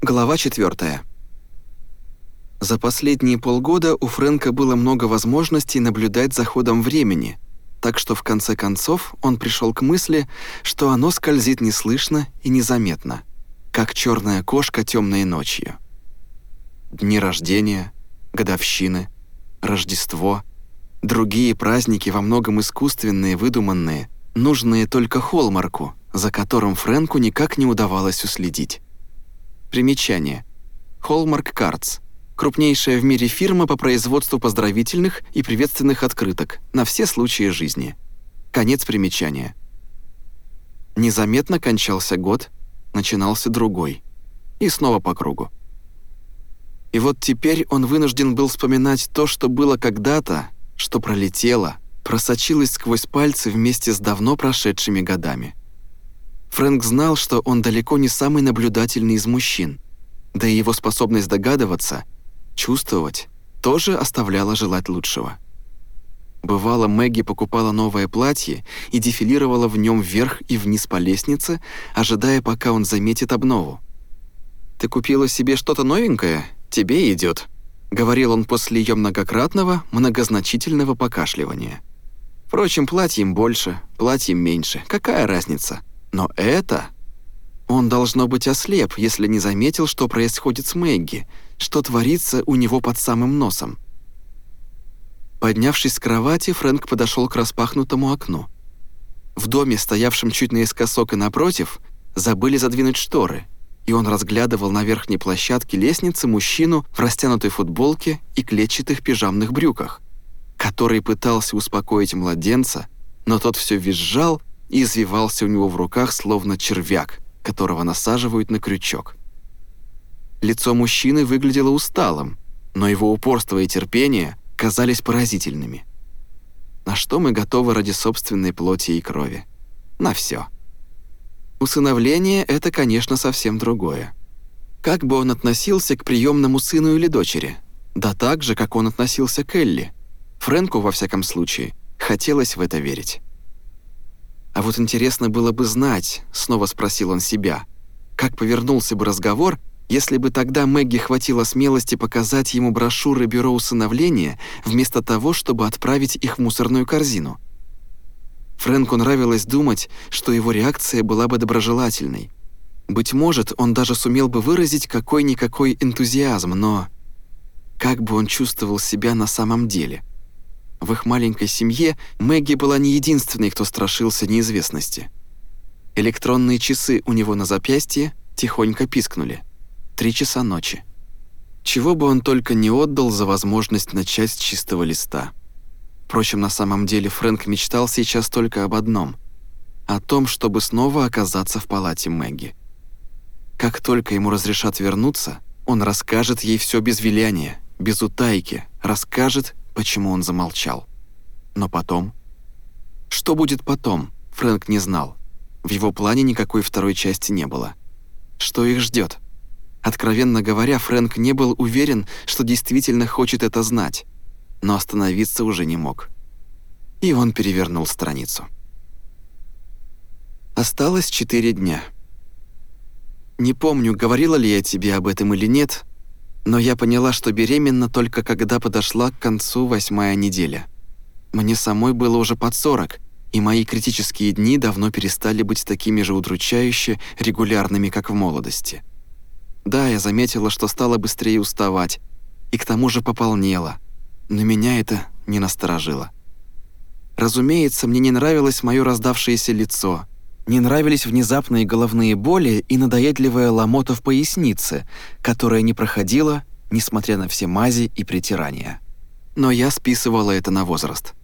Глава 4. За последние полгода у Фрэнка было много возможностей наблюдать за ходом времени, так что в конце концов он пришел к мысли, что оно скользит неслышно и незаметно, как черная кошка темной ночью. Дни рождения, годовщины, Рождество, другие праздники во многом искусственные, выдуманные, нужные только Холмарку, за которым Фрэнку никак не удавалось уследить. Примечание. Hallmark Cards – крупнейшая в мире фирма по производству поздравительных и приветственных открыток на все случаи жизни. Конец примечания. Незаметно кончался год, начинался другой. И снова по кругу. И вот теперь он вынужден был вспоминать то, что было когда-то, что пролетело, просочилось сквозь пальцы вместе с давно прошедшими годами. Фрэнк знал, что он далеко не самый наблюдательный из мужчин, да и его способность догадываться, чувствовать, тоже оставляла желать лучшего. Бывало, Мэгги покупала новое платье и дефилировала в нем вверх и вниз по лестнице, ожидая, пока он заметит обнову. «Ты купила себе что-то новенькое? Тебе идет», — говорил он после ее многократного, многозначительного покашливания. «Впрочем, платьем больше, платьем меньше. Какая разница? Но это... Он, должно быть, ослеп, если не заметил, что происходит с Мэгги, что творится у него под самым носом. Поднявшись с кровати, Фрэнк подошел к распахнутому окну. В доме, стоявшем чуть наискосок и напротив, забыли задвинуть шторы, и он разглядывал на верхней площадке лестницы мужчину в растянутой футболке и клетчатых пижамных брюках, который пытался успокоить младенца, но тот все визжал и извивался у него в руках, словно червяк, которого насаживают на крючок. Лицо мужчины выглядело усталым, но его упорство и терпение казались поразительными. На что мы готовы ради собственной плоти и крови? На все. Усыновление — это, конечно, совсем другое. Как бы он относился к приемному сыну или дочери? Да так же, как он относился к Элли. Фрэнку, во всяком случае, хотелось в это верить. А вот интересно было бы знать, снова спросил он себя, как повернулся бы разговор, если бы тогда Мэгги хватило смелости показать ему брошюры бюро усыновления, вместо того, чтобы отправить их в мусорную корзину. Фрэнку нравилось думать, что его реакция была бы доброжелательной. Быть может, он даже сумел бы выразить какой-никакой энтузиазм, но... Как бы он чувствовал себя на самом деле? В их маленькой семье Мэгги была не единственной, кто страшился неизвестности. Электронные часы у него на запястье тихонько пискнули. Три часа ночи. Чего бы он только не отдал за возможность начать с чистого листа. Впрочем, на самом деле Фрэнк мечтал сейчас только об одном — о том, чтобы снова оказаться в палате Мэгги. Как только ему разрешат вернуться, он расскажет ей все без виляния, без утайки, расскажет почему он замолчал. Но потом... Что будет потом, Фрэнк не знал. В его плане никакой второй части не было. Что их ждет? Откровенно говоря, Фрэнк не был уверен, что действительно хочет это знать, но остановиться уже не мог. И он перевернул страницу. Осталось четыре дня. Не помню, говорила ли я тебе об этом или нет, но я поняла, что беременна только когда подошла к концу восьмая неделя. Мне самой было уже под сорок, и мои критические дни давно перестали быть такими же удручающе регулярными, как в молодости. Да, я заметила, что стала быстрее уставать, и к тому же пополнела, но меня это не насторожило. Разумеется, мне не нравилось мое раздавшееся лицо, не нравились внезапные головные боли и надоедливая ломота в пояснице, которая не проходила, несмотря на все мази и притирания. Но я списывала это на возраст.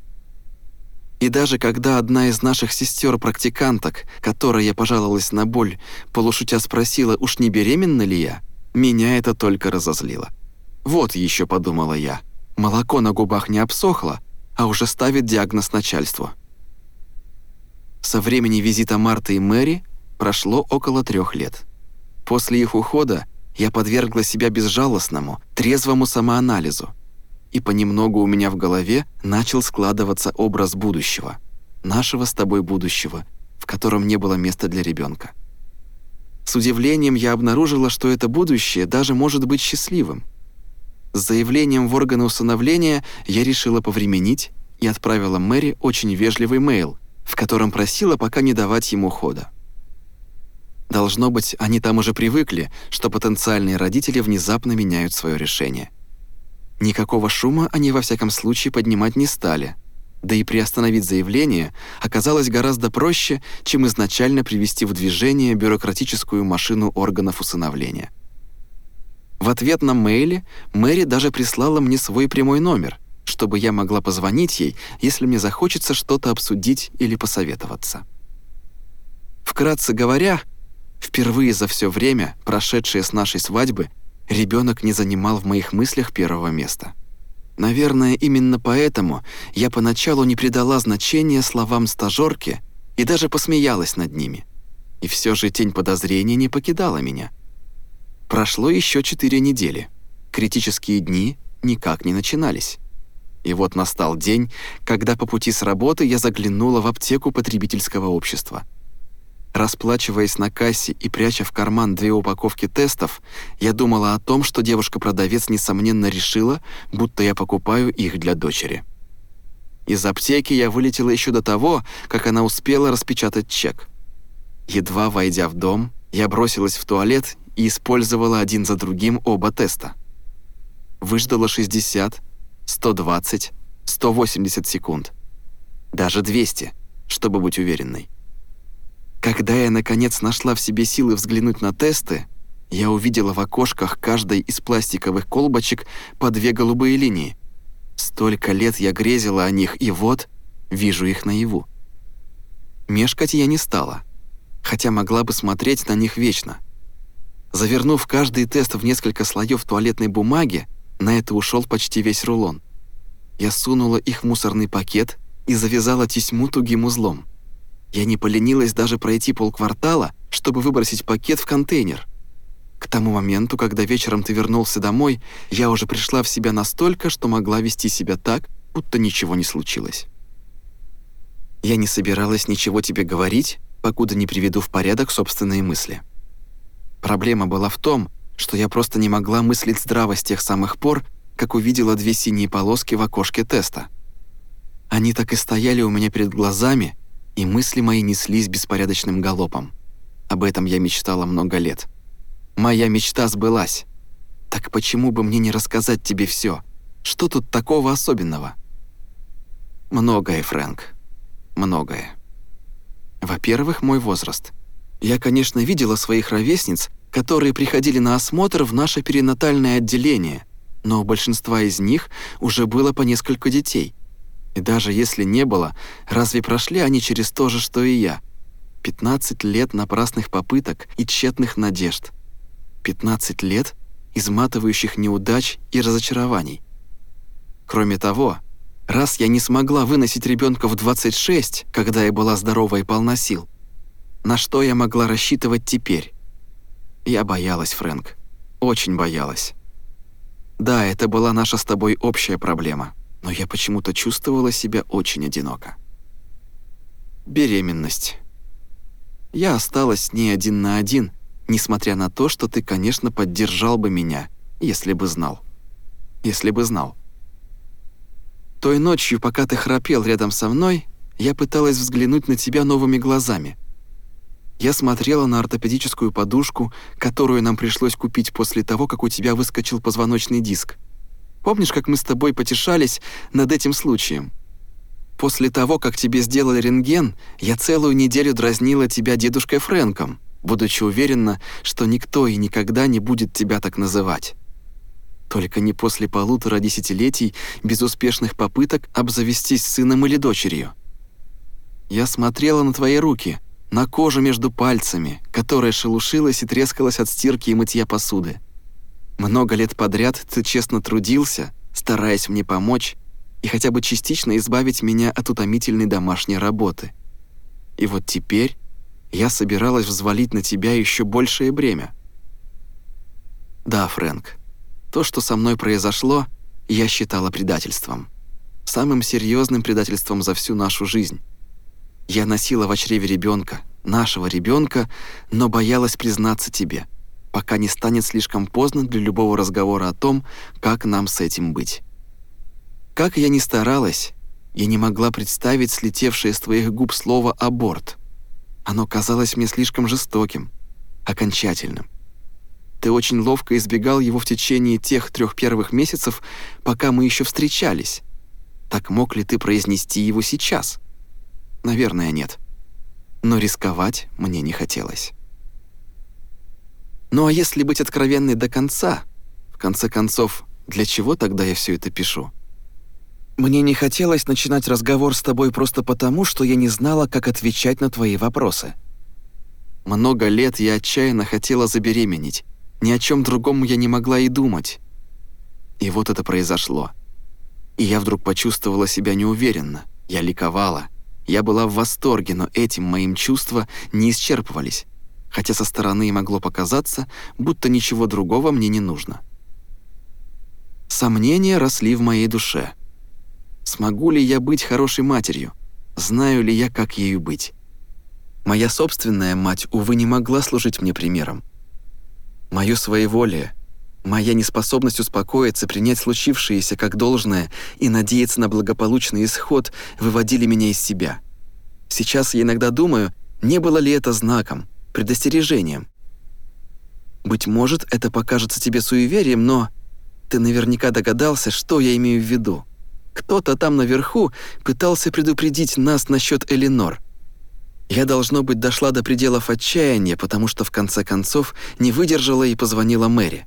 И даже когда одна из наших сестер-практиканток, которой я пожаловалась на боль, полушутя спросила, уж не беременна ли я, меня это только разозлило. Вот еще подумала я, молоко на губах не обсохло, а уже ставит диагноз начальству. Со времени визита Марты и Мэри прошло около трех лет. После их ухода я подвергла себя безжалостному, трезвому самоанализу, и понемногу у меня в голове начал складываться образ будущего, нашего с тобой будущего, в котором не было места для ребенка. С удивлением я обнаружила, что это будущее даже может быть счастливым. С заявлением в органы усыновления я решила повременить и отправила Мэри очень вежливый мейл, в котором просила пока не давать ему хода. Должно быть, они там уже привыкли, что потенциальные родители внезапно меняют свое решение. Никакого шума они во всяком случае поднимать не стали, да и приостановить заявление оказалось гораздо проще, чем изначально привести в движение бюрократическую машину органов усыновления. В ответ на мейле Мэри даже прислала мне свой прямой номер, чтобы я могла позвонить ей, если мне захочется что-то обсудить или посоветоваться. Вкратце говоря, впервые за все время, прошедшее с нашей свадьбы, ребенок не занимал в моих мыслях первого места. Наверное, именно поэтому я поначалу не придала значения словам стажёрки и даже посмеялась над ними. И все же тень подозрения не покидала меня. Прошло еще четыре недели. Критические дни никак не начинались. И вот настал день, когда по пути с работы я заглянула в аптеку потребительского общества – Расплачиваясь на кассе и пряча в карман две упаковки тестов, я думала о том, что девушка-продавец несомненно решила, будто я покупаю их для дочери. Из аптеки я вылетела еще до того, как она успела распечатать чек. Едва войдя в дом, я бросилась в туалет и использовала один за другим оба теста. Выждала 60, 120, 180 секунд. Даже 200, чтобы быть уверенной. Когда я, наконец, нашла в себе силы взглянуть на тесты, я увидела в окошках каждой из пластиковых колбочек по две голубые линии. Столько лет я грезила о них, и вот вижу их наяву. Мешкать я не стала, хотя могла бы смотреть на них вечно. Завернув каждый тест в несколько слоев туалетной бумаги, на это ушел почти весь рулон. Я сунула их в мусорный пакет и завязала тесьму тугим узлом. Я не поленилась даже пройти полквартала, чтобы выбросить пакет в контейнер. К тому моменту, когда вечером ты вернулся домой, я уже пришла в себя настолько, что могла вести себя так, будто ничего не случилось. Я не собиралась ничего тебе говорить, покуда не приведу в порядок собственные мысли. Проблема была в том, что я просто не могла мыслить здраво с тех самых пор, как увидела две синие полоски в окошке теста. Они так и стояли у меня перед глазами, и мысли мои неслись беспорядочным галопом. Об этом я мечтала много лет. Моя мечта сбылась. Так почему бы мне не рассказать тебе все? Что тут такого особенного? Многое, Фрэнк. Многое. Во-первых, мой возраст. Я, конечно, видела своих ровесниц, которые приходили на осмотр в наше перинатальное отделение, но у большинства из них уже было по несколько детей – и даже если не было, разве прошли они через то же, что и я? 15 лет напрасных попыток и тщетных надежд. 15 лет изматывающих неудач и разочарований. Кроме того, раз я не смогла выносить ребенка в 26, когда я была здорова и полна сил, на что я могла рассчитывать теперь? Я боялась, Фрэнк. Очень боялась. Да, это была наша с тобой общая проблема но я почему-то чувствовала себя очень одиноко. Беременность. Я осталась с ней один на один, несмотря на то, что ты, конечно, поддержал бы меня, если бы знал. Если бы знал. Той ночью, пока ты храпел рядом со мной, я пыталась взглянуть на тебя новыми глазами. Я смотрела на ортопедическую подушку, которую нам пришлось купить после того, как у тебя выскочил позвоночный диск. Помнишь, как мы с тобой потешались над этим случаем? После того, как тебе сделали рентген, я целую неделю дразнила тебя дедушкой Фрэнком, будучи уверена, что никто и никогда не будет тебя так называть. Только не после полутора десятилетий безуспешных попыток обзавестись сыном или дочерью. Я смотрела на твои руки, на кожу между пальцами, которая шелушилась и трескалась от стирки и мытья посуды. Много лет подряд ты честно трудился, стараясь мне помочь и хотя бы частично избавить меня от утомительной домашней работы. И вот теперь я собиралась взвалить на тебя еще большее бремя. Да, Фрэнк, то, что со мной произошло, я считала предательством. Самым серьезным предательством за всю нашу жизнь. Я носила в чреве ребенка, нашего ребенка, но боялась признаться тебе, пока не станет слишком поздно для любого разговора о том, как нам с этим быть. Как я ни старалась, я не могла представить слетевшее с твоих губ слово «аборт». Оно казалось мне слишком жестоким, окончательным. Ты очень ловко избегал его в течение тех трех первых месяцев, пока мы еще встречались. Так мог ли ты произнести его сейчас? Наверное, нет. Но рисковать мне не хотелось. Ну а если быть откровенной до конца, в конце концов, для чего тогда я все это пишу? Мне не хотелось начинать разговор с тобой просто потому, что я не знала, как отвечать на твои вопросы. Много лет я отчаянно хотела забеременеть, ни о чем другом я не могла и думать. И вот это произошло. И я вдруг почувствовала себя неуверенно. Я ликовала. Я была в восторге, но этим моим чувства не исчерпывались, хотя со стороны могло показаться, будто ничего другого мне не нужно. Сомнения росли в моей душе. Смогу ли я быть хорошей матерью? Знаю ли я, как ею быть? Моя собственная мать, увы, не могла служить мне примером. Моё своеволие, моя неспособность успокоиться, принять случившееся как должное и надеяться на благополучный исход выводили меня из себя. Сейчас я иногда думаю, не было ли это знаком, предостережением. Быть может, это покажется тебе суеверием, но ты наверняка догадался, что я имею в виду. Кто-то там наверху пытался предупредить нас насчет Эленор. Я, должно быть, дошла до пределов отчаяния, потому что в конце концов не выдержала и позвонила Мэри.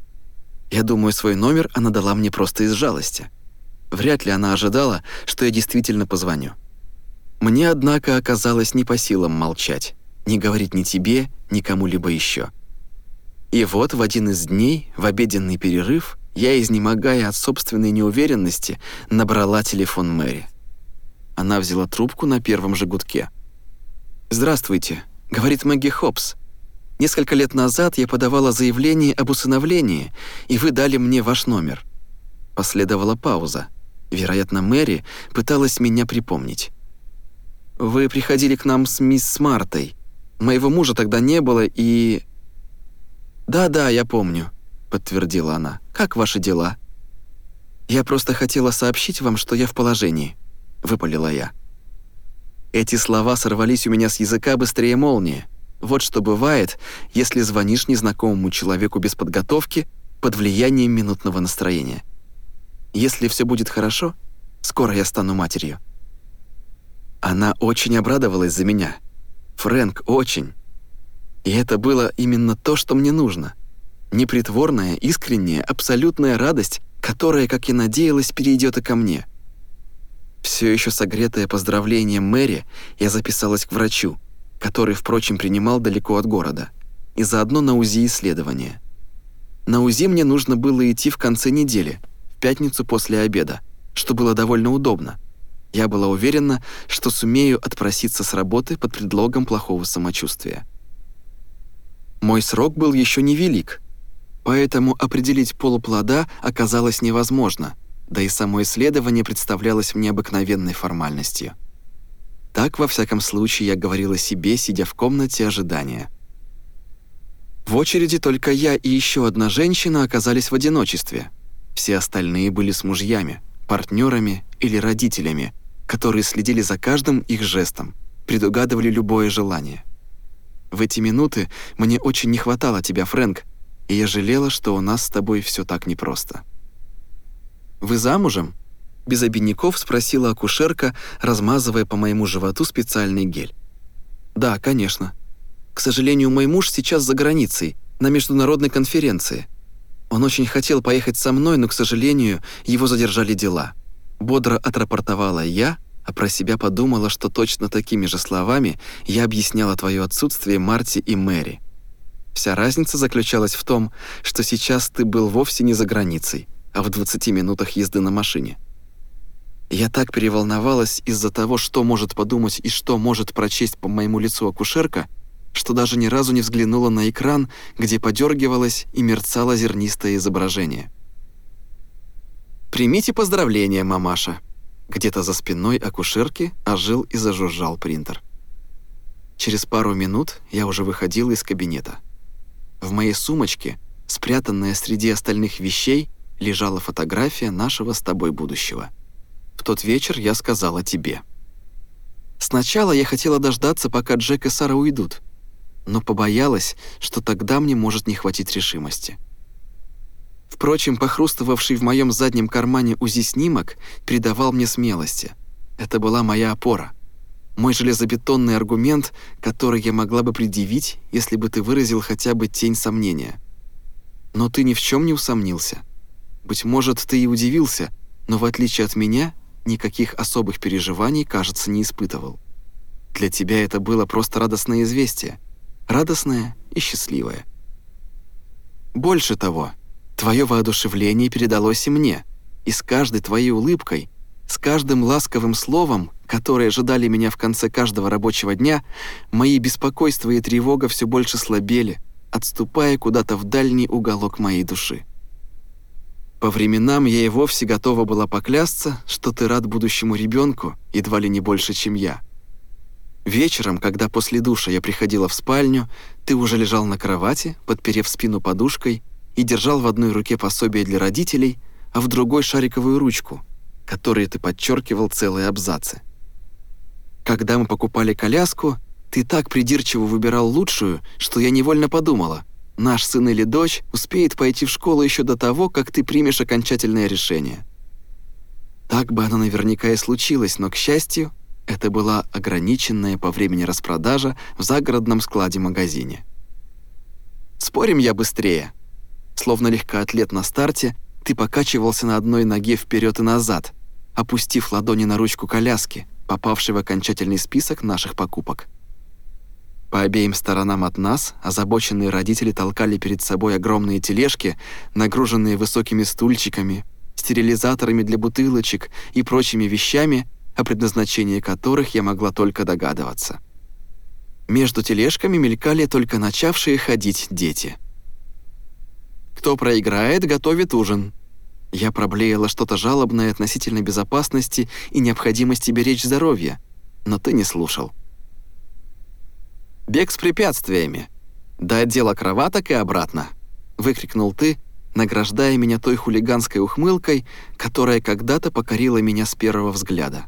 Я думаю, свой номер она дала мне просто из жалости. Вряд ли она ожидала, что я действительно позвоню. Мне, однако, оказалось не по силам молчать, не говорить ни тебе, ни кому-либо еще. И вот в один из дней, в обеденный перерыв, я, изнемогая от собственной неуверенности, набрала телефон Мэри. Она взяла трубку на первом же гудке – «Здравствуйте», — говорит Мэгги Хопс. «Несколько лет назад я подавала заявление об усыновлении, и вы дали мне ваш номер». Последовала пауза. Вероятно, Мэри пыталась меня припомнить. «Вы приходили к нам с мисс Смартой. Моего мужа тогда не было, и...» «Да-да, я помню», — подтвердила она. «Как ваши дела?» «Я просто хотела сообщить вам, что я в положении», — выпалила я. Эти слова сорвались у меня с языка быстрее молнии. Вот что бывает, если звонишь незнакомому человеку без подготовки под влиянием минутного настроения. Если все будет хорошо, скоро я стану матерью. Она очень обрадовалась за меня. Фрэнк очень. И это было именно то, что мне нужно. Непритворная, искренняя, абсолютная радость, которая, как я надеялась, перейдет и ко мне — все еще согретая поздравлением Мэри, я записалась к врачу, который, впрочем, принимал далеко от города, и заодно на УЗИ исследования. На УЗИ мне нужно было идти в конце недели, в пятницу после обеда, что было довольно удобно. Я была уверена, что сумею отпроситься с работы под предлогом плохого самочувствия. Мой срок был еще невелик, поэтому определить полуплода оказалось невозможно – да и само исследование представлялось мне обыкновенной формальностью. Так, во всяком случае, я говорила себе, сидя в комнате ожидания. В очереди только я и еще одна женщина оказались в одиночестве. Все остальные были с мужьями, партнерами или родителями, которые следили за каждым их жестом, предугадывали любое желание. В эти минуты мне очень не хватало тебя, Фрэнк, и я жалела, что у нас с тобой все так непросто. «Вы замужем?» Без обиняков спросила акушерка, размазывая по моему животу специальный гель. «Да, конечно. К сожалению, мой муж сейчас за границей, на международной конференции. Он очень хотел поехать со мной, но, к сожалению, его задержали дела». Бодро отрапортовала я, а про себя подумала, что точно такими же словами я объясняла твое отсутствие Марти и Мэри. Вся разница заключалась в том, что сейчас ты был вовсе не за границей, а в 20 минутах езды на машине. Я так переволновалась из-за того, что может подумать и что может прочесть по моему лицу акушерка, что даже ни разу не взглянула на экран, где подергивалось и мерцало зернистое изображение. «Примите поздравления, мамаша!» Где-то за спиной акушерки ожил и зажужжал принтер. Через пару минут я уже выходила из кабинета. В моей сумочке, спрятанная среди остальных вещей, лежала фотография нашего с тобой будущего. В тот вечер я сказала тебе. Сначала я хотела дождаться, пока Джек и Сара уйдут, но побоялась, что тогда мне может не хватить решимости. Впрочем, похрустывавший в моем заднем кармане УЗИ-снимок придавал мне смелости. Это была моя опора. Мой железобетонный аргумент, который я могла бы предъявить, если бы ты выразил хотя бы тень сомнения. Но ты ни в чем не усомнился. Быть может, ты и удивился, но в отличие от меня, никаких особых переживаний, кажется, не испытывал. Для тебя это было просто радостное известие. Радостное и счастливое. Больше того, твое воодушевление передалось и мне, и с каждой твоей улыбкой, с каждым ласковым словом, которые ожидали меня в конце каждого рабочего дня, мои беспокойства и тревога все больше слабели, отступая куда-то в дальний уголок моей души. По временам я и вовсе готова была поклясться, что ты рад будущему ребенку, едва ли не больше, чем я. Вечером, когда после душа я приходила в спальню, ты уже лежал на кровати, подперев спину подушкой, и держал в одной руке пособие для родителей, а в другой шариковую ручку, которой ты подчеркивал целые абзацы. Когда мы покупали коляску, ты так придирчиво выбирал лучшую, что я невольно подумала, наш сын или дочь успеет пойти в школу еще до того, как ты примешь окончательное решение. Так бы оно наверняка и случилось, но, к счастью, это была ограниченная по времени распродажа в загородном складе-магазине. «Спорим я быстрее?» Словно легкоатлет на старте, ты покачивался на одной ноге вперед и назад, опустив ладони на ручку коляски, попавшей в окончательный список наших покупок. По обеим сторонам от нас озабоченные родители толкали перед собой огромные тележки, нагруженные высокими стульчиками, стерилизаторами для бутылочек и прочими вещами, о предназначении которых я могла только догадываться. Между тележками мелькали только начавшие ходить дети. «Кто проиграет, готовит ужин», я проблеяла что-то жалобное относительно безопасности и необходимости беречь здоровье, но ты не слушал. «Бег с препятствиями. До отдела кроваток и обратно», — выкрикнул ты, награждая меня той хулиганской ухмылкой, которая когда-то покорила меня с первого взгляда.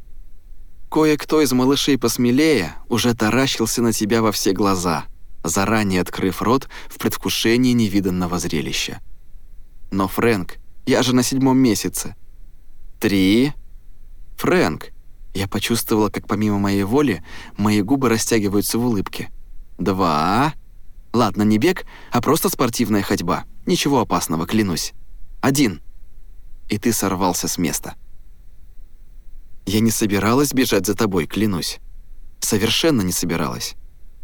Кое-кто из малышей посмелее уже таращился на тебя во все глаза, заранее открыв рот в предвкушении невиданного зрелища. Но Фрэнк, я же на седьмом месяце. Три. Фрэнк. Я почувствовала, как помимо моей воли мои губы растягиваются в улыбке. Два. Ладно, не бег, а просто спортивная ходьба. Ничего опасного, клянусь. Один. И ты сорвался с места. Я не собиралась бежать за тобой, клянусь. Совершенно не собиралась.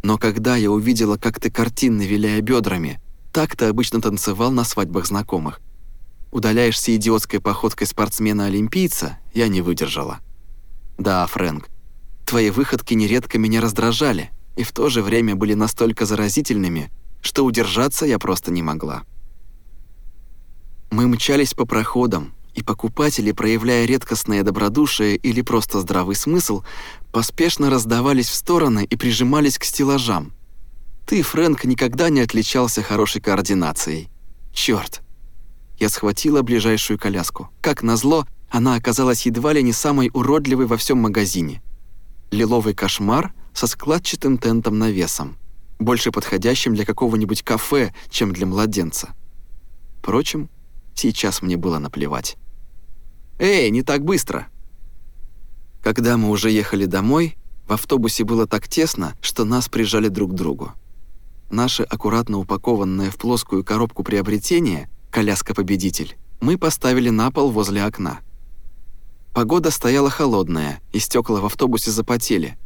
Но когда я увидела, как ты картинно виляя бедрами, так ты обычно танцевал на свадьбах знакомых, удаляешься идиотской походкой спортсмена-олимпийца, я не выдержала. Да, Фрэнк, твои выходки нередко меня раздражали и в то же время были настолько заразительными, что удержаться я просто не могла. Мы мчались по проходам, и покупатели, проявляя редкостное добродушие или просто здравый смысл, поспешно раздавались в стороны и прижимались к стеллажам. Ты, Фрэнк, никогда не отличался хорошей координацией. Чёрт, я схватила ближайшую коляску. Как назло, она оказалась едва ли не самой уродливой во всем магазине. Лиловый кошмар со складчатым тентом навесом, больше подходящим для какого-нибудь кафе, чем для младенца. Впрочем, сейчас мне было наплевать. «Эй, не так быстро!» Когда мы уже ехали домой, в автобусе было так тесно, что нас прижали друг к другу. Наше аккуратно упакованное в плоскую коробку приобретение коляска-победитель, мы поставили на пол возле окна. Погода стояла холодная, и стекла в автобусе запотели.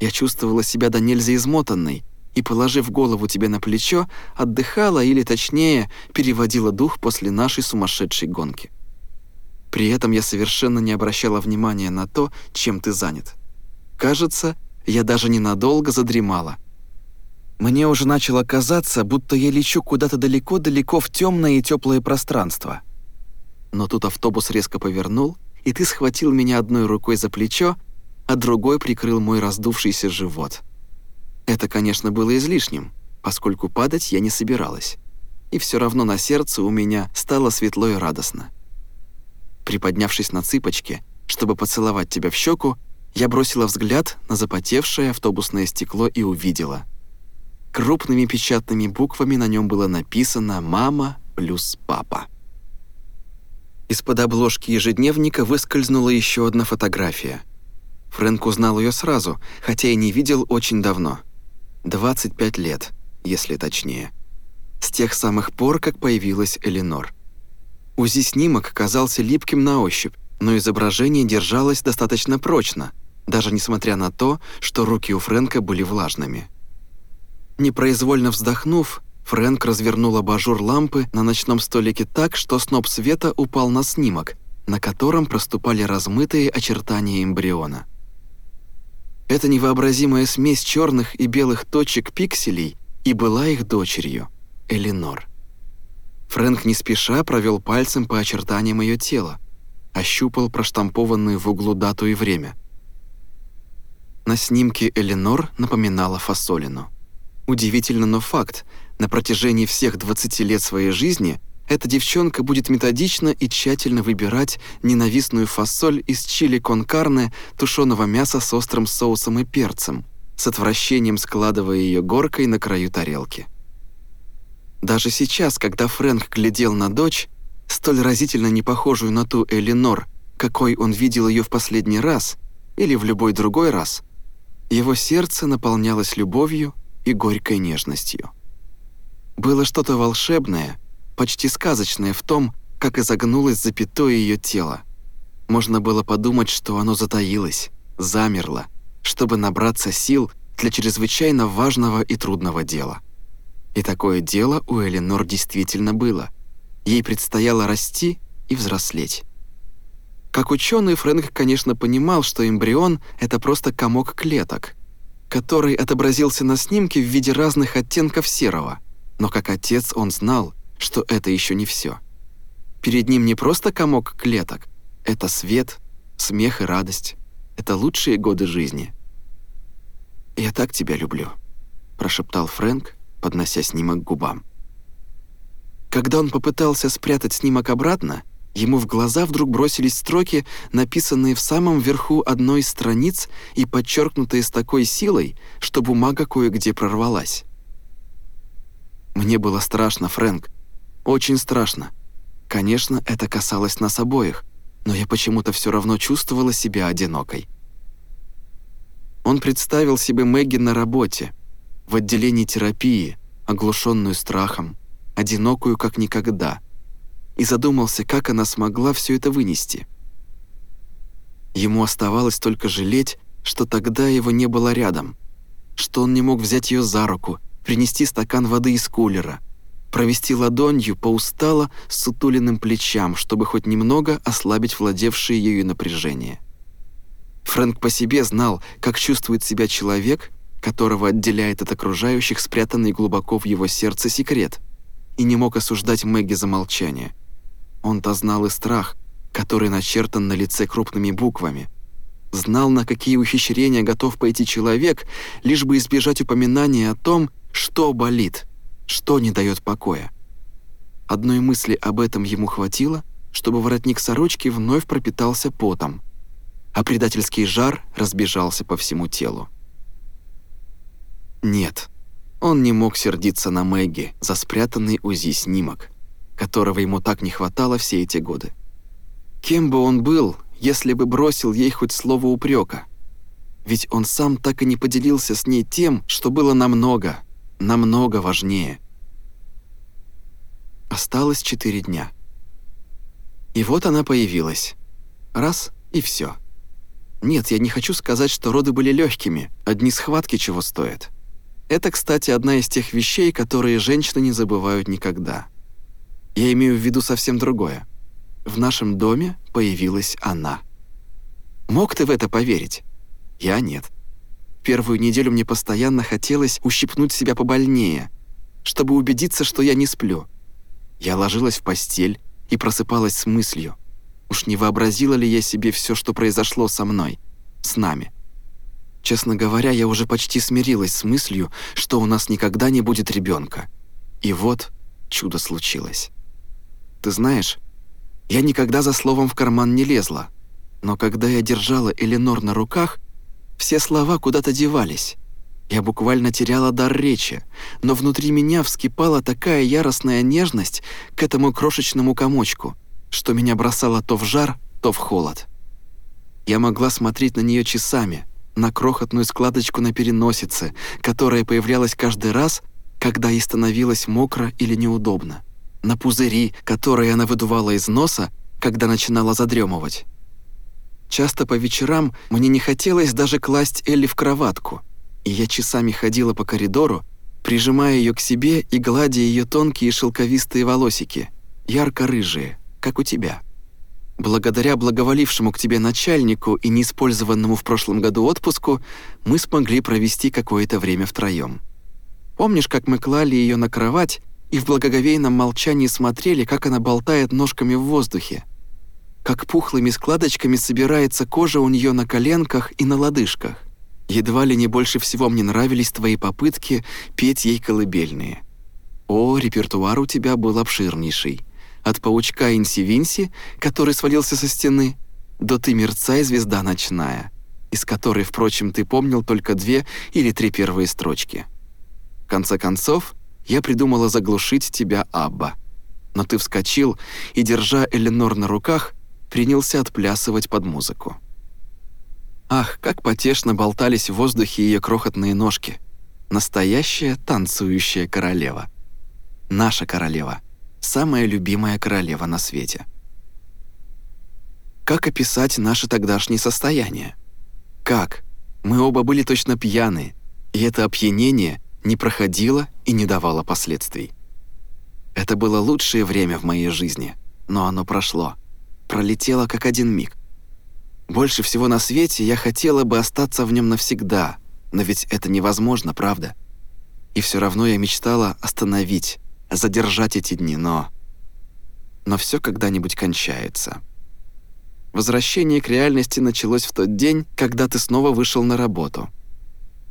Я чувствовала себя до нельзя измотанной, и, положив голову тебе на плечо, отдыхала или, точнее, переводила дух после нашей сумасшедшей гонки. При этом я совершенно не обращала внимания на то, чем ты занят. Кажется, я даже ненадолго задремала, мне уже начало казаться, будто я лечу куда-то далеко-далеко в темное и теплое пространство. Но тут автобус резко повернул, и ты схватил меня одной рукой за плечо, а другой прикрыл мой раздувшийся живот. Это, конечно, было излишним, поскольку падать я не собиралась. И все равно на сердце у меня стало светло и радостно. Приподнявшись на цыпочки, чтобы поцеловать тебя в щеку, я бросила взгляд на запотевшее автобусное стекло и увидела. Крупными печатными буквами на нем было написано «Мама плюс папа». Из-под обложки ежедневника выскользнула еще одна фотография. Фрэнк узнал ее сразу, хотя и не видел очень давно. 25 лет, если точнее. С тех самых пор, как появилась Эленор. УЗИ-снимок казался липким на ощупь, но изображение держалось достаточно прочно, даже несмотря на то, что руки у Фрэнка были влажными. Непроизвольно вздохнув, Фрэнк развернул абажур лампы на ночном столике так, что сноп света упал на снимок, на котором проступали размытые очертания эмбриона. Эта невообразимая смесь черных и белых точек пикселей и была их дочерью, Элинор. Фрэнк не спеша провел пальцем по очертаниям ее тела, ощупал проштампованную в углу дату и время. На снимке Элинор напоминала фасолину. Удивительно, но факт. На протяжении всех 20 лет своей жизни эта девчонка будет методично и тщательно выбирать ненавистную фасоль из чили кон-карне, тушеного мяса с острым соусом и перцем, с отвращением складывая ее горкой на краю тарелки. Даже сейчас, когда Фрэнк глядел на дочь, столь разительно не похожую на ту Элинор, какой он видел ее в последний раз или в любой другой раз, его сердце наполнялось любовью и горькой нежностью. Было что-то волшебное, почти сказочное в том, как изогнулось запятое ее тело. Можно было подумать, что оно затаилось, замерло, чтобы набраться сил для чрезвычайно важного и трудного дела. И такое дело у Эленор действительно было. Ей предстояло расти и взрослеть. Как ученый, Фрэнк, конечно, понимал, что эмбрион — это просто комок клеток — который отобразился на снимке в виде разных оттенков серого. Но как отец он знал, что это еще не все. Перед ним не просто комок клеток, это свет, смех и радость. Это лучшие годы жизни. «Я так тебя люблю», – прошептал Фрэнк, поднося снимок к губам. Когда он попытался спрятать снимок обратно, Ему в глаза вдруг бросились строки, написанные в самом верху одной из страниц и подчеркнутые с такой силой, что бумага кое-где прорвалась. Мне было страшно, Фрэнк. Очень страшно. Конечно, это касалось нас обоих, но я почему-то все равно чувствовала себя одинокой. Он представил себе Мэгги на работе, в отделении терапии, оглушенную страхом, одинокую как никогда — и задумался, как она смогла все это вынести. Ему оставалось только жалеть, что тогда его не было рядом, что он не мог взять ее за руку, принести стакан воды из кулера, провести ладонью по устало сутуленным плечам, чтобы хоть немного ослабить владевшее ею напряжение. Фрэнк по себе знал, как чувствует себя человек, которого отделяет от окружающих спрятанный глубоко в его сердце секрет, и не мог осуждать Мэгги за молчание. Он-то знал и страх, который начертан на лице крупными буквами. Знал, на какие ухищрения готов пойти человек, лишь бы избежать упоминания о том, что болит, что не дает покоя. Одной мысли об этом ему хватило, чтобы воротник сорочки вновь пропитался потом, а предательский жар разбежался по всему телу. Нет, он не мог сердиться на Мэгги за спрятанный УЗИ-снимок которого ему так не хватало все эти годы. Кем бы он был, если бы бросил ей хоть слово упрека? Ведь он сам так и не поделился с ней тем, что было намного, намного важнее. Осталось четыре дня. И вот она появилась. Раз — и все. Нет, я не хочу сказать, что роды были легкими, одни схватки чего стоят. Это, кстати, одна из тех вещей, которые женщины не забывают никогда. Я имею в виду совсем другое. В нашем доме появилась она. Мог ты в это поверить? Я нет. Первую неделю мне постоянно хотелось ущипнуть себя побольнее, чтобы убедиться, что я не сплю. Я ложилась в постель и просыпалась с мыслью. Уж не вообразила ли я себе все, что произошло со мной, с нами? Честно говоря, я уже почти смирилась с мыслью, что у нас никогда не будет ребенка. И вот чудо случилось. Ты знаешь, я никогда за словом в карман не лезла, но когда я держала Эленор на руках, все слова куда-то девались. Я буквально теряла дар речи, но внутри меня вскипала такая яростная нежность к этому крошечному комочку, что меня бросало то в жар, то в холод. Я могла смотреть на нее часами, на крохотную складочку на переносице, которая появлялась каждый раз, когда ей становилось мокро или неудобно, на пузыри, которые она выдувала из носа, когда начинала задремывать. Часто по вечерам мне не хотелось даже класть Элли в кроватку, и я часами ходила по коридору, прижимая ее к себе и гладя ее тонкие шелковистые волосики, ярко-рыжие, как у тебя. Благодаря благоволившему к тебе начальнику и неиспользованному в прошлом году отпуску, мы смогли провести какое-то время втроем. Помнишь, как мы клали ее на кровать и в благоговейном молчании смотрели, как она болтает ножками в воздухе? Как пухлыми складочками собирается кожа у нее на коленках и на лодыжках? Едва ли не больше всего мне нравились твои попытки петь ей колыбельные. О, репертуар у тебя был обширнейший от паучка Инси-Винси, который свалился со стены, до «Ты мерцай, звезда ночная», из которой, впрочем, ты помнил только две или три первые строчки. В конце концов, я придумала заглушить тебя, Абба. Но ты вскочил и, держа Эленор на руках, принялся отплясывать под музыку. Ах, как потешно болтались в воздухе ее крохотные ножки. Настоящая танцующая королева. Наша королева самая любимая королева на свете. Как описать наше тогдашнее состояние? Как? Мы оба были точно пьяны, и это опьянение не проходило и не давало последствий. Это было лучшее время в моей жизни, но оно прошло. Пролетело как один миг. Больше всего на свете я хотела бы остаться в нем навсегда, но ведь это невозможно, правда? И все равно я мечтала остановить, задержать эти дни, но... Но все когда-нибудь кончается. Возвращение к реальности началось в тот день, когда ты снова вышел на работу.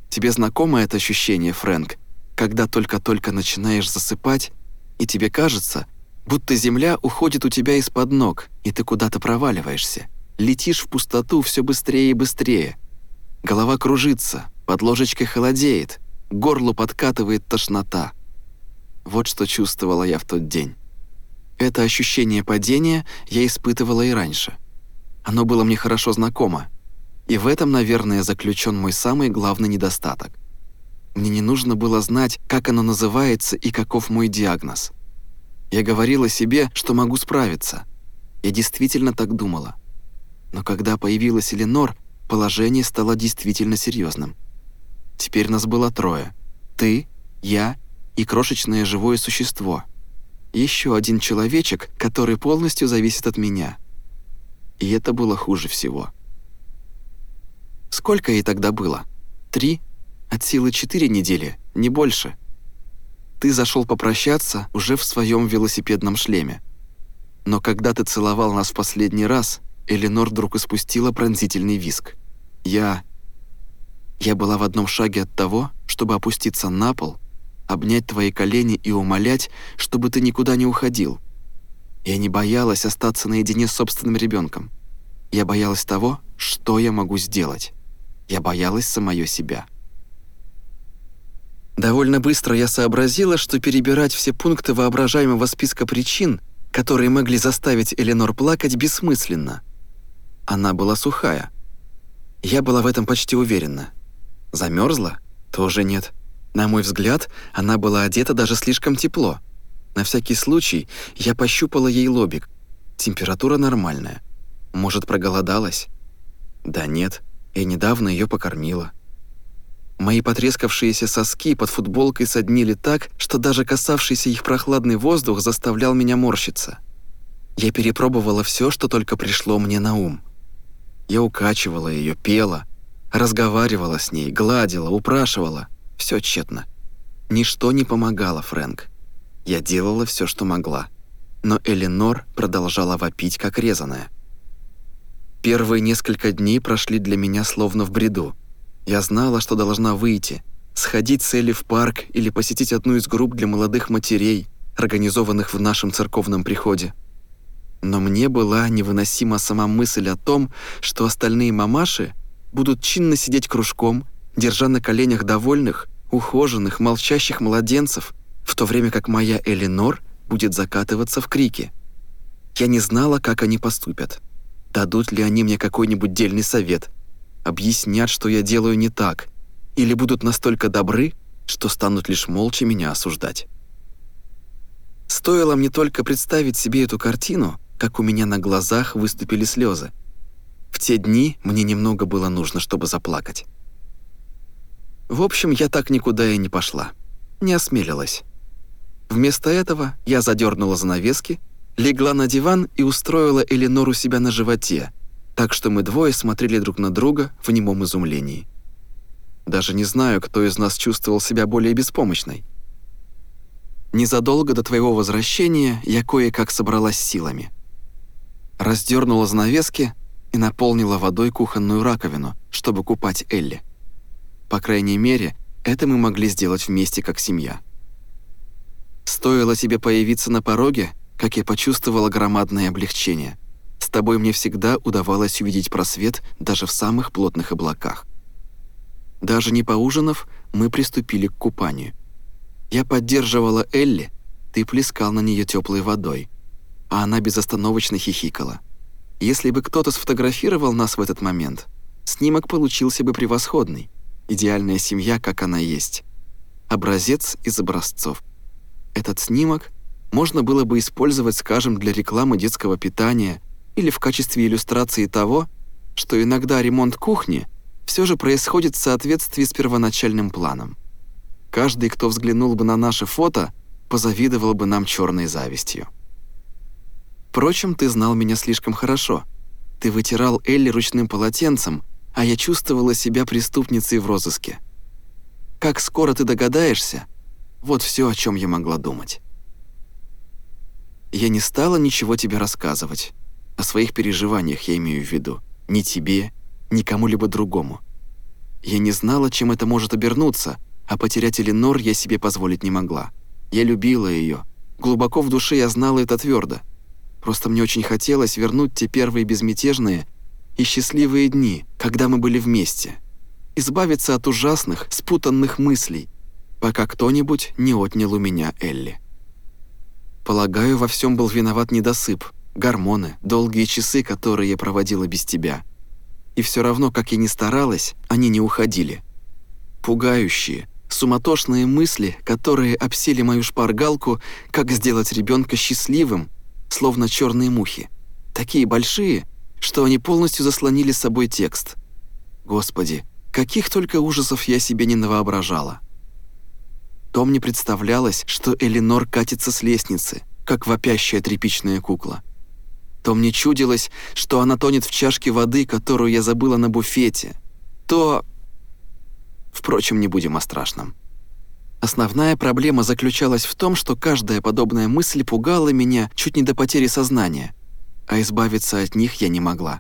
Тебе знакомо это ощущение, Фрэнк, когда только-только начинаешь засыпать, и тебе кажется, будто земля уходит у тебя из-под ног, и ты куда-то проваливаешься. Летишь в пустоту все быстрее и быстрее. Голова кружится, под ложечкой холодеет, горлу подкатывает тошнота. Вот что чувствовала я в тот день. Это ощущение падения я испытывала и раньше. Оно было мне хорошо знакомо. И в этом, наверное, заключен мой самый главный недостаток. Мне не нужно было знать, как оно называется и каков мой диагноз. Я говорила себе, что могу справиться. Я действительно так думала. Но когда появилась Эленор, положение стало действительно серьезным. Теперь нас было трое. Ты, я и крошечное живое существо. Еще один человечек, который полностью зависит от меня. И это было хуже всего. Сколько ей тогда было? Три? От силы четыре недели, не больше. Ты зашел попрощаться уже в своем велосипедном шлеме. Но когда ты целовал нас в последний раз, Эленор вдруг испустила пронзительный виск. Я... Я была в одном шаге от того, чтобы опуститься на пол обнять твои колени и умолять, чтобы ты никуда не уходил. Я не боялась остаться наедине с собственным ребенком. Я боялась того, что я могу сделать. Я боялась самое себя. Довольно быстро я сообразила, что перебирать все пункты воображаемого списка причин, которые могли заставить Эленор плакать, бессмысленно. Она была сухая. Я была в этом почти уверена. Замерзла? Тоже нет. На мой взгляд, она была одета даже слишком тепло. На всякий случай я пощупала ей лобик. Температура нормальная. Может, проголодалась? Да нет, я недавно ее покормила. Мои потрескавшиеся соски под футболкой соднили так, что даже касавшийся их прохладный воздух заставлял меня морщиться. Я перепробовала все, что только пришло мне на ум. Я укачивала ее, пела, разговаривала с ней, гладила, упрашивала. Все тщетно. Ничто не помогало, Фрэнк. Я делала все, что могла. Но Эленор продолжала вопить, как резаная. Первые несколько дней прошли для меня словно в бреду. Я знала, что должна выйти, сходить с Элли в парк или посетить одну из групп для молодых матерей, организованных в нашем церковном приходе. Но мне была невыносима сама мысль о том, что остальные мамаши будут чинно сидеть кружком, держа на коленях довольных, ухоженных, молчащих младенцев, в то время как моя Элинор будет закатываться в крики. Я не знала, как они поступят. Дадут ли они мне какой-нибудь дельный совет? Объяснят, что я делаю не так? Или будут настолько добры, что станут лишь молча меня осуждать? Стоило мне только представить себе эту картину, как у меня на глазах выступили слезы. В те дни мне немного было нужно, чтобы заплакать. В общем, я так никуда и не пошла. Не осмелилась. Вместо этого я задернула занавески, легла на диван и устроила Эленор у себя на животе, так что мы двое смотрели друг на друга в немом изумлении. Даже не знаю, кто из нас чувствовал себя более беспомощной. Незадолго до твоего возвращения я кое-как собралась силами. Раздернула занавески и наполнила водой кухонную раковину, чтобы купать Элли. По крайней мере, это мы могли сделать вместе как семья. Стоило тебе появиться на пороге, как я почувствовала громадное облегчение. С тобой мне всегда удавалось увидеть просвет даже в самых плотных облаках. Даже не поужинав, мы приступили к купанию. Я поддерживала Элли, ты плескал на нее теплой водой, а она безостановочно хихикала. Если бы кто-то сфотографировал нас в этот момент, снимок получился бы превосходный. Идеальная семья, как она есть. Образец из образцов. Этот снимок можно было бы использовать, скажем, для рекламы детского питания или в качестве иллюстрации того, что иногда ремонт кухни все же происходит в соответствии с первоначальным планом. Каждый, кто взглянул бы на наше фото, позавидовал бы нам черной завистью. Впрочем, ты знал меня слишком хорошо. Ты вытирал Элли ручным полотенцем, а я чувствовала себя преступницей в розыске. Как скоро ты догадаешься, вот все, о чем я могла думать. Я не стала ничего тебе рассказывать. О своих переживаниях я имею в виду. Ни тебе, ни кому-либо другому. Я не знала, чем это может обернуться — а потерять Эленор я себе позволить не могла. Я любила ее. Глубоко в душе я знала это твердо. Просто мне очень хотелось вернуть те первые безмятежные и счастливые дни, когда мы были вместе. Избавиться от ужасных, спутанных мыслей, пока кто-нибудь не отнял у меня Элли. Полагаю, во всем был виноват недосып, гормоны, долгие часы, которые я проводила без тебя. И все равно, как я ни старалась, они не уходили. Пугающие, Суматошные мысли, которые обсели мою шпаргалку, как сделать ребенка счастливым, словно черные мухи. Такие большие, что они полностью заслонили собой текст. Господи, каких только ужасов я себе не навоображала. То мне представлялось, что Эленор катится с лестницы, как вопящая тряпичная кукла. То мне чудилось, что она тонет в чашке воды, которую я забыла на буфете. То Впрочем, не будем о страшном. Основная проблема заключалась в том, что каждая подобная мысль пугала меня чуть не до потери сознания, а избавиться от них я не могла.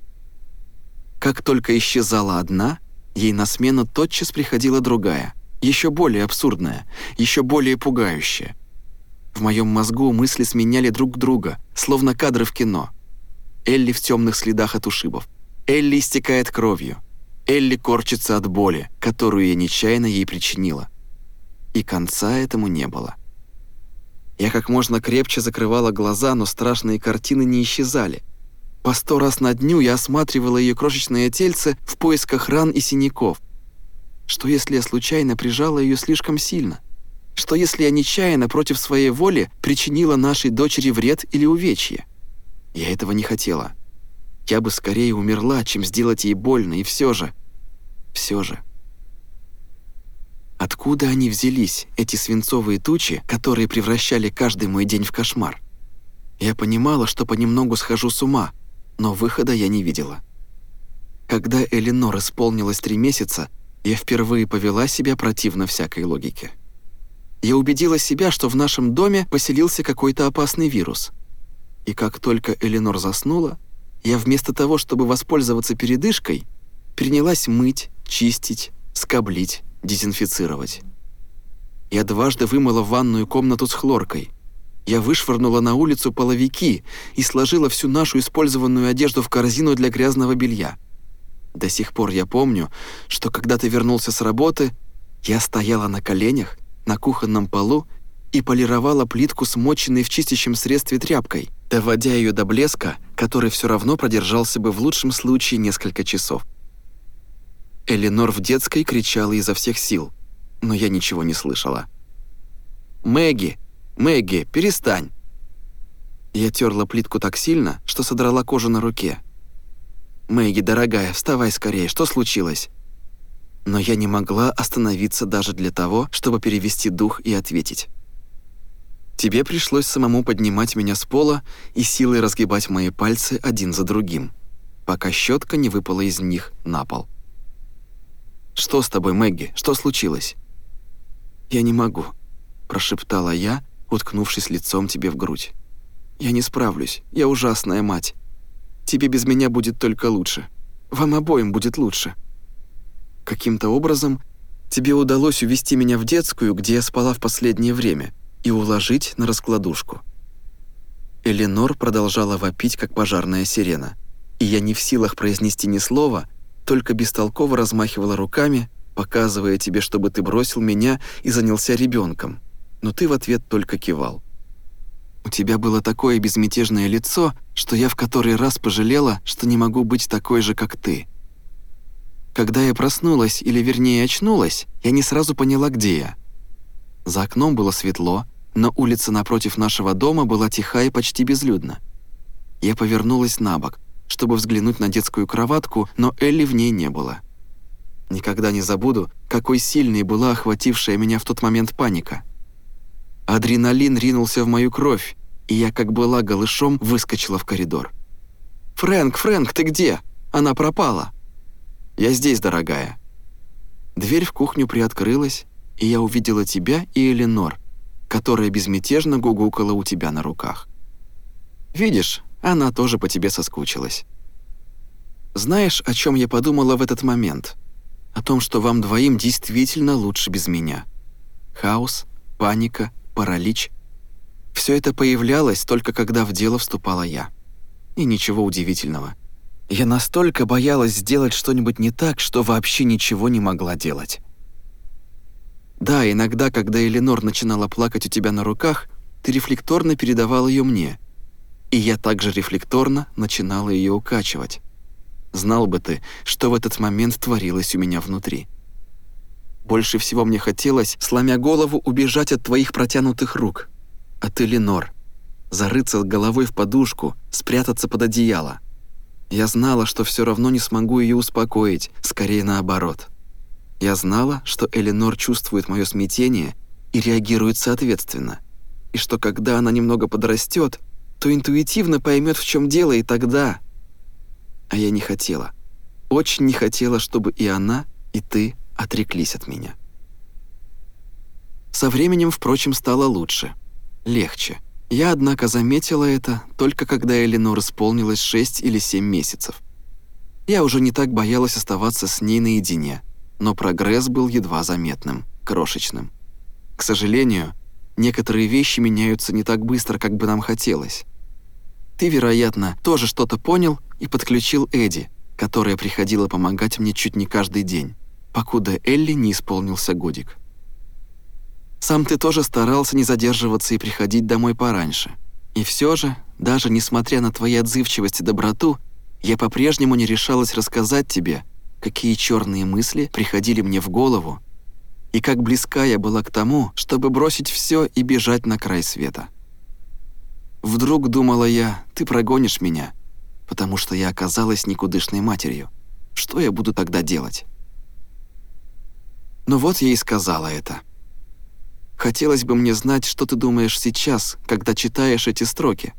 Как только исчезала одна, ей на смену тотчас приходила другая, еще более абсурдная, еще более пугающая. В моем мозгу мысли сменяли друг друга, словно кадры в кино. Элли в темных следах от ушибов. Элли истекает кровью. Элли корчится от боли, которую я нечаянно ей причинила. И конца этому не было. Я как можно крепче закрывала глаза, но страшные картины не исчезали. По сто раз на дню я осматривала ее крошечное тельце в поисках ран и синяков. Что если я случайно прижала ее слишком сильно? Что если я нечаянно против своей воли причинила нашей дочери вред или увечье? Я этого не хотела. Я бы скорее умерла, чем сделать ей больно, и все же... Все же... Откуда они взялись, эти свинцовые тучи, которые превращали каждый мой день в кошмар? Я понимала, что понемногу схожу с ума, но выхода я не видела. Когда Эленор исполнилось три месяца, я впервые повела себя противно всякой логике. Я убедила себя, что в нашем доме поселился какой-то опасный вирус. И как только Эленор заснула, я вместо того, чтобы воспользоваться передышкой, принялась мыть, чистить, скоблить, дезинфицировать. Я дважды вымыла ванную комнату с хлоркой. Я вышвырнула на улицу половики и сложила всю нашу использованную одежду в корзину для грязного белья. До сих пор я помню, что когда ты вернулся с работы, я стояла на коленях на кухонном полу и полировала плитку, смоченной в чистящем средстве тряпкой, доводя ее до блеска, который все равно продержался бы в лучшем случае несколько часов. Эленор в детской кричала изо всех сил, но я ничего не слышала. «Мэгги! Мэгги, перестань!» Я терла плитку так сильно, что содрала кожу на руке. «Мэгги, дорогая, вставай скорее, что случилось?» Но я не могла остановиться даже для того, чтобы перевести дух и ответить. Тебе пришлось самому поднимать меня с пола и силой разгибать мои пальцы один за другим, пока щетка не выпала из них на пол. «Что с тобой, Мэгги? Что случилось?» «Я не могу», – прошептала я, уткнувшись лицом тебе в грудь. «Я не справлюсь. Я ужасная мать. Тебе без меня будет только лучше. Вам обоим будет лучше». Каким-то образом тебе удалось увести меня в детскую, где я спала в последнее время, и уложить на раскладушку. Эленор продолжала вопить, как пожарная сирена, и я не в силах произнести ни слова, только бестолково размахивала руками, показывая тебе, чтобы ты бросил меня и занялся ребенком, но ты в ответ только кивал. У тебя было такое безмятежное лицо, что я в который раз пожалела, что не могу быть такой же, как ты. Когда я проснулась, или вернее очнулась, я не сразу поняла, где я. За окном было светло, но улица напротив нашего дома была тиха и почти безлюдна. Я повернулась на бок, чтобы взглянуть на детскую кроватку, но Элли в ней не было. Никогда не забуду, какой сильной была охватившая меня в тот момент паника. Адреналин ринулся в мою кровь, и я, как была голышом, выскочила в коридор. «Фрэнк, Фрэнк, ты где? Она пропала!» «Я здесь, дорогая». Дверь в кухню приоткрылась, и я увидела тебя и Эленор, которая безмятежно гугукала у тебя на руках. Видишь, она тоже по тебе соскучилась. Знаешь, о чем я подумала в этот момент? О том, что вам двоим действительно лучше без меня. Хаос, паника, паралич – все это появлялось только когда в дело вступала я. И ничего удивительного – я настолько боялась сделать что-нибудь не так, что вообще ничего не могла делать. Да, иногда, когда Эленор начинала плакать у тебя на руках, ты рефлекторно передавал ее мне, и я также рефлекторно начинала ее укачивать. Знал бы ты, что в этот момент творилось у меня внутри. Больше всего мне хотелось, сломя голову, убежать от твоих протянутых рук, от Эленор, зарыться головой в подушку, спрятаться под одеяло. Я знала, что все равно не смогу ее успокоить, скорее наоборот. Я знала, что Эленор чувствует мое смятение и реагирует соответственно, и что когда она немного подрастет, то интуитивно поймет, в чем дело, и тогда... А я не хотела. Очень не хотела, чтобы и она, и ты отреклись от меня. Со временем, впрочем, стало лучше, легче. Я, однако, заметила это только когда Эленор исполнилось 6 или 7 месяцев. Я уже не так боялась оставаться с ней наедине, но прогресс был едва заметным, крошечным. К сожалению, некоторые вещи меняются не так быстро, как бы нам хотелось. Ты, вероятно, тоже что-то понял и подключил Эдди, которая приходила помогать мне чуть не каждый день, покуда Элли не исполнился годик. Сам ты тоже старался не задерживаться и приходить домой пораньше. И все же, даже несмотря на твои отзывчивость и доброту, я по-прежнему не решалась рассказать тебе, какие черные мысли приходили мне в голову и как близка я была к тому, чтобы бросить все и бежать на край света. Вдруг, думала я, ты прогонишь меня, потому что я оказалась никудышной матерью. Что я буду тогда делать? Ну вот я и сказала это. Хотелось бы мне знать, что ты думаешь сейчас, когда читаешь эти строки.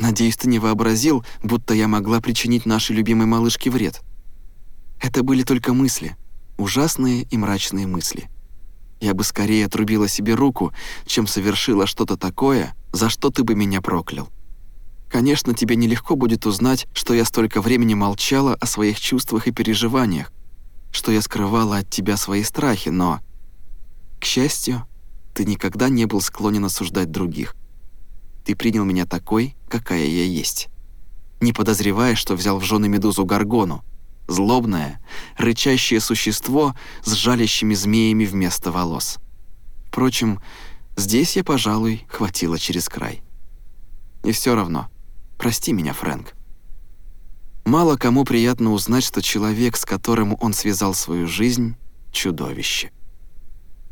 Надеюсь, ты не вообразил, будто я могла причинить нашей любимой малышке вред. Это были только мысли, ужасные и мрачные мысли. Я бы скорее отрубила себе руку, чем совершила что-то такое, за что ты бы меня проклял. Конечно, тебе нелегко будет узнать, что я столько времени молчала о своих чувствах и переживаниях, что я скрывала от тебя свои страхи, но, к счастью, ты никогда не был склонен осуждать других. Ты принял меня такой, какая я есть, не подозревая, что взял в жены медузу Гаргону, злобное, рычащее существо с жалящими змеями вместо волос. Впрочем, здесь я, пожалуй, хватило через край. И все равно, прости меня, Фрэнк. Мало кому приятно узнать, что человек, с которым он связал свою жизнь, чудовище.